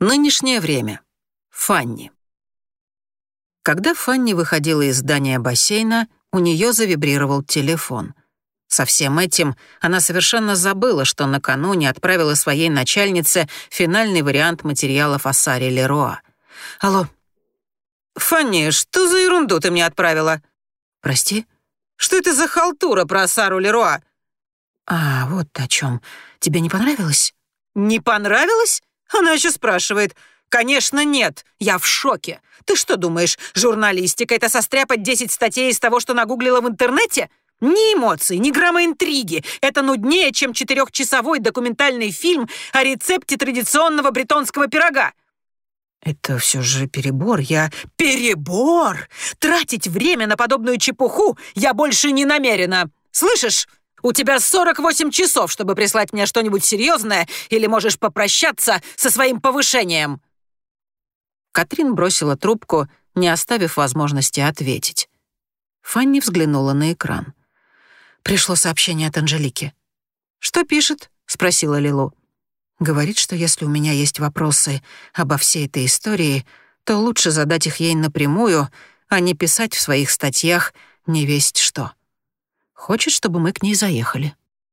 Нынешнее время. Фанни. Когда Фанни выходила из здания бассейна, у нее завибрировал телефон. Со всем этим она совершенно забыла, что накануне отправила своей начальнице финальный вариант материалов о Саре Леруа. «Алло». «Фанни, что за ерунду ты мне отправила?» «Прости?» «Что это за халтура про Сару Леруа?» «А, вот о чем. Тебе не понравилось?» «Не понравилось? Она еще спрашивает. «Конечно нет, я в шоке. Ты что думаешь, журналистика — это состряпать 10 статей из того, что нагуглила в интернете? Ни эмоций, ни грамма интриги. Это нуднее, чем четырехчасовой документальный фильм о рецепте традиционного бретонского пирога». «Это все же перебор, я...» «Перебор! Тратить время на подобную чепуху я больше не намерена. Слышишь? У тебя 48 часов, чтобы прислать мне что-нибудь серьезное, или можешь попрощаться со своим повышением». Катрин бросила трубку, не оставив возможности ответить. Фанни взглянула на экран. Пришло сообщение от Анжелики. «Что пишет?» — спросила Лилу. Говорит, что если у меня есть вопросы обо всей этой истории, то лучше задать их ей напрямую, а не писать в своих статьях не весть что. Хочет, чтобы мы к ней заехали.